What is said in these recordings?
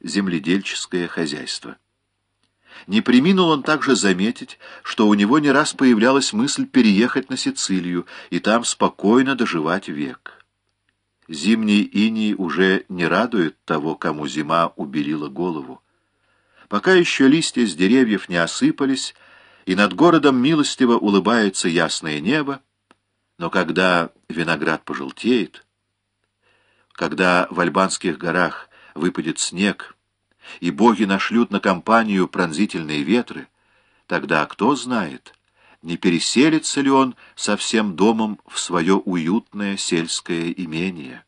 земледельческое хозяйство. Не приминул он также заметить, что у него не раз появлялась мысль переехать на Сицилию и там спокойно доживать век. Зимний иней уже не радует того, кому зима убелила голову. Пока еще листья с деревьев не осыпались, и над городом милостиво улыбается ясное небо, но когда виноград пожелтеет, когда в Альбанских горах выпадет снег, и боги нашлют на компанию пронзительные ветры, тогда кто знает, не переселится ли он со всем домом в свое уютное сельское имение.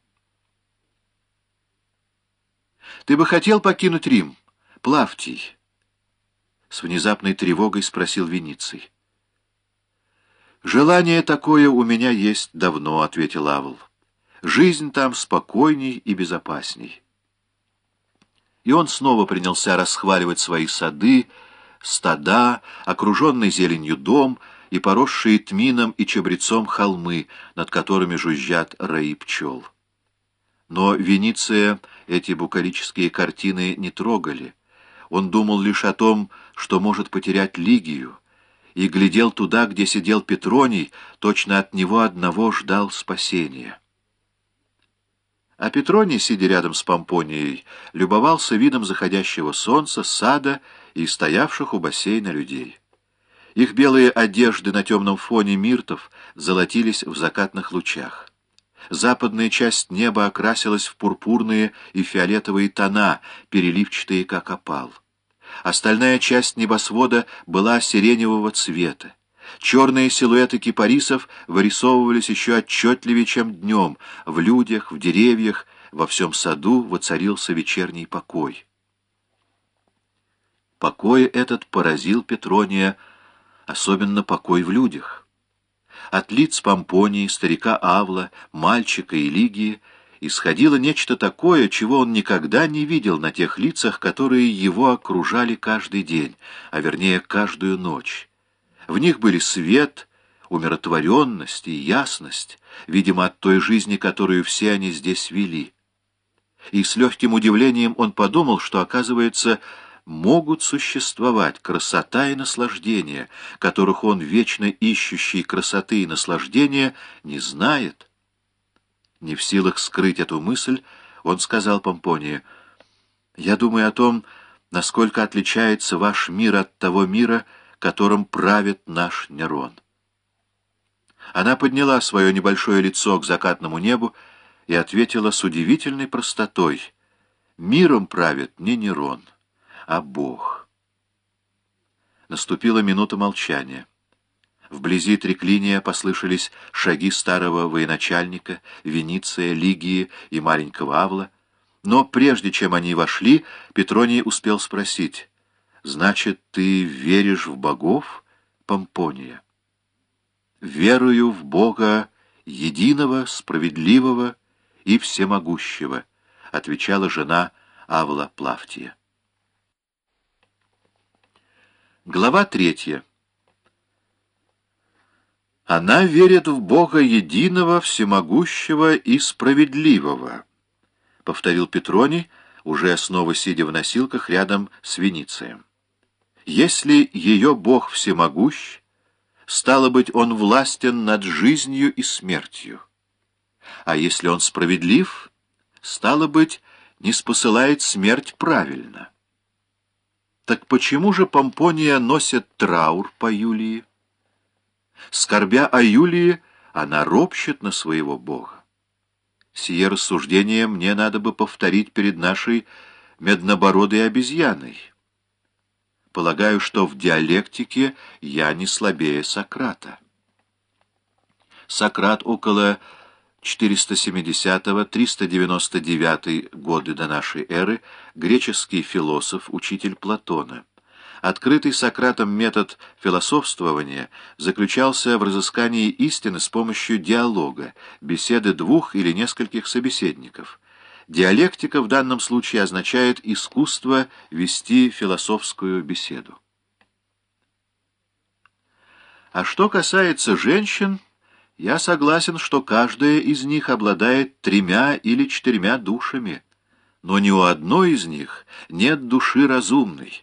«Ты бы хотел покинуть Рим, Плавтий?» С внезапной тревогой спросил Вениций. «Желание такое у меня есть давно», — ответил Авл. «Жизнь там спокойней и безопасней». И он снова принялся расхваливать свои сады, стада, окруженный зеленью дом и поросшие тмином и чабрецом холмы, над которыми жужжат раи пчел. Но Венеция эти букалические картины не трогали. Он думал лишь о том, что может потерять Лигию, и глядел туда, где сидел Петроний, точно от него одного ждал спасения. А Петроний, сидя рядом с Помпонией, любовался видом заходящего солнца, сада и стоявших у бассейна людей. Их белые одежды на темном фоне миртов золотились в закатных лучах. Западная часть неба окрасилась в пурпурные и фиолетовые тона, переливчатые, как опал. Остальная часть небосвода была сиреневого цвета. Черные силуэты кипарисов вырисовывались еще отчетливее, чем днем. В людях, в деревьях, во всем саду воцарился вечерний покой. Покой этот поразил Петрония, особенно покой в людях. От лиц Помпонии, старика Авла, мальчика и Лигии исходило нечто такое, чего он никогда не видел на тех лицах, которые его окружали каждый день, а вернее каждую ночь. В них были свет, умиротворенность и ясность, видимо, от той жизни, которую все они здесь вели. И с легким удивлением он подумал, что, оказывается, могут существовать красота и наслаждение, которых он, вечно ищущий красоты и наслаждения, не знает. Не в силах скрыть эту мысль, он сказал Помпонии, «Я думаю о том, насколько отличается ваш мир от того мира, которым правит наш Нерон». Она подняла свое небольшое лицо к закатному небу и ответила с удивительной простотой, «Миром правит не Нерон» а Бог. Наступила минута молчания. Вблизи триклиния послышались шаги старого военачальника, Вениция, Лигии и маленького Авла. Но прежде чем они вошли, Петроний успел спросить, «Значит, ты веришь в богов, Помпония?» «Верую в Бога единого, справедливого и всемогущего», — отвечала жена Авла Плавтия. Глава третья. Она верит в Бога единого, всемогущего и справедливого, повторил Петроний, уже снова сидя в носилках рядом с Веницием. Если ее Бог всемогущ, стало быть, он властен над жизнью и смертью. А если он справедлив, стало быть, не спосылает смерть правильно. Так почему же Помпония носит траур по Юлии? Скорбя о Юлии, она ропщет на своего бога. Сие рассуждение мне надо бы повторить перед нашей меднобородой обезьяной. Полагаю, что в диалектике я не слабее Сократа. Сократ около 470-399 годы до нашей эры, греческий философ, учитель Платона. Открытый Сократом метод философствования заключался в разыскании истины с помощью диалога, беседы двух или нескольких собеседников. Диалектика в данном случае означает искусство вести философскую беседу. А что касается женщин, я согласен, что каждая из них обладает тремя или четырьмя душами. но ни у одной из них нет души разумной.